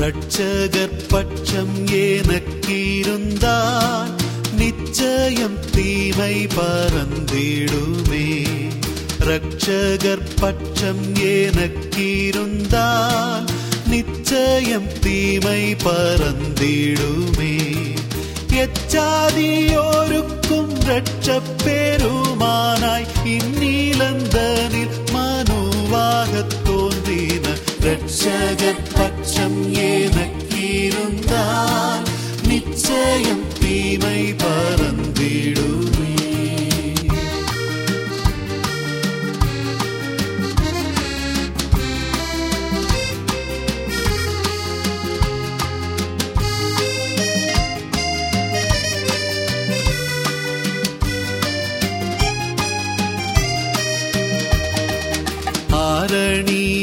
ரட்சகர் பட்சம் எனக்கிருந்தால் நிச்சயம் தீமை பறந்திடுமே. ரட்சகர் பட்சம் எனக்கிருந்தால் நிச்சயம் தீமை பறந்திடுமே. எச்சாதியோருக்கும் ரட்சப்பெருமானாய் இந்நீலந்தனில் மனுவாகத் தோன்றின ரட்சகர்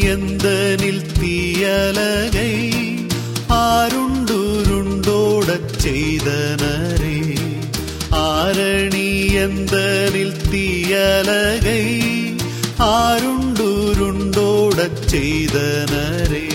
എന്തനിൽ തീയലകൈ ആരുണ്ടുരുണ്ടോട ചെയ്തനരേ ആരണി എന്തനിൽ തീയലകൈ ആരുണ്ടുരുണ്ടോട ചെയ്തനരേ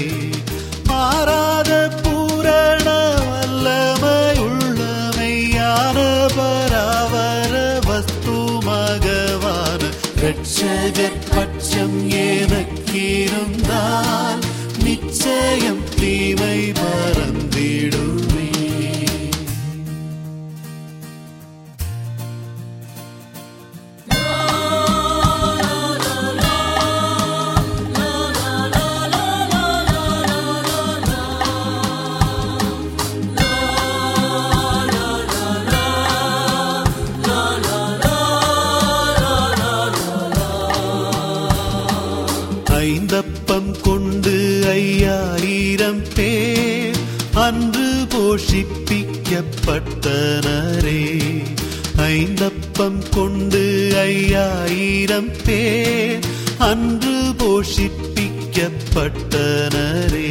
விருப்பம் கொண்டு ஐயாயிரம் பேர் அன்று போஷிப்பிக்கப்பட்டனரே. ஐந்தப்பம் கொண்டு ஐயாயிரம் பேர் அன்று போஷிப்பிக்கப்பட்டனரே.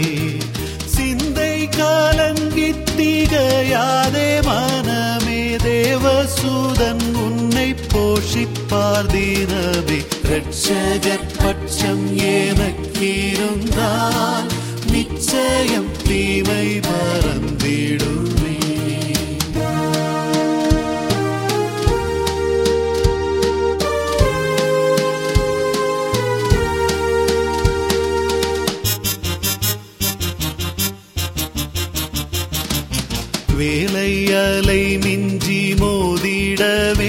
சிந்தை காலங்கி திகையாதே மனமே தேவசூதன் உன்னை போஷிப்பார் தினமே ரட்சகர் பட்சம் எனக்கிருந்தால் நிச்சயம் தீமை மறந்திடுமே வேலை அலை மிஞ்சி மோதிடவே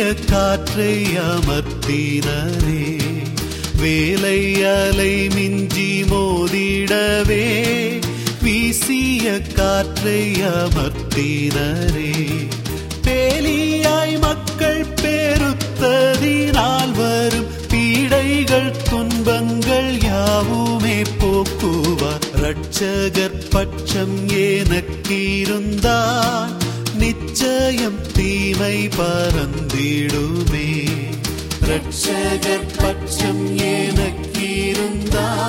வீசிய காற்றை அமர்த்தினரே வேலை அலை மிஞ்சி மோதிடவே வீசிய காற்றை அமர்த்தினரே. பேலியாய் மக்கள் பெருத்ததினால் வரும் பீடைகள் துன்பங்கள் யாவுமே போக்குவார். ரட்சகர் பட்சம் எனக்கு எனக்கிருந்தால் நிச்சயம் தீமை பறந்திடுமே. ரட்சகர் பட்சம் எனக்கிருந்தார்